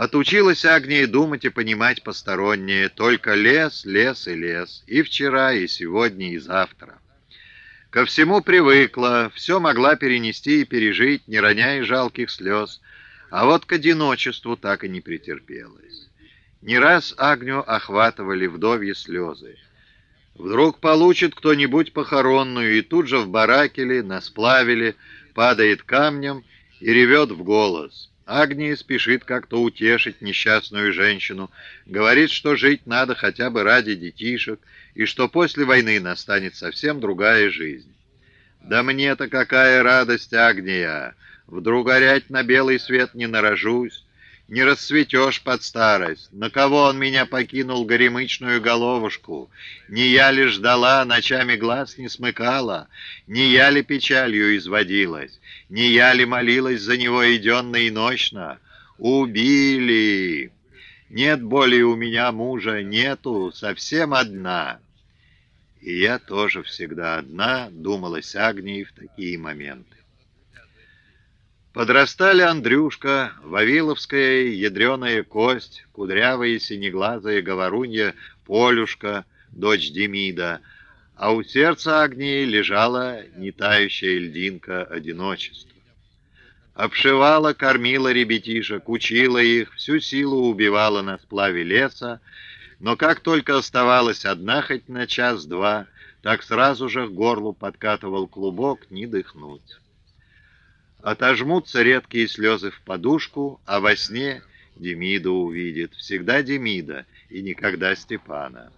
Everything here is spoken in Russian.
Отучилась Агния думать и понимать постороннее, только лес, лес и лес, и вчера, и сегодня, и завтра. Ко всему привыкла, все могла перенести и пережить, не роняя жалких слез, а вот к одиночеству так и не претерпелась. Не раз Агню охватывали вдовьи слезы. Вдруг получит кто-нибудь похоронную, и тут же в баракеле, на сплавиле, падает камнем и ревет в голос. Агния спешит как-то утешить несчастную женщину, говорит, что жить надо хотя бы ради детишек, и что после войны настанет совсем другая жизнь. «Да мне-то какая радость, Агния! Вдруг горять на белый свет не нарожусь, не расцветешь под старость. На кого он меня покинул, горемычную головушку? Не я ли ждала, ночами глаз не смыкала? Не я ли печалью изводилась? Не я ли молилась за него и денно, и ночно? Убили! Нет более у меня мужа, нету, совсем одна. И я тоже всегда одна, думалась Агнии в такие моменты. Подрастали Андрюшка, Вавиловская ядреная кость, кудрявая синеглазая говорунья Полюшка, дочь Демида, а у сердца Агнии лежала нетающая льдинка одиночества. Обшивала, кормила ребятишек, учила их, всю силу убивала на сплаве леса, но как только оставалась одна хоть на час-два, так сразу же к горлу подкатывал клубок, не дыхнуть. Отожмутся редкие слезы в подушку, а во сне Демида увидит. Всегда Демида и никогда Степана.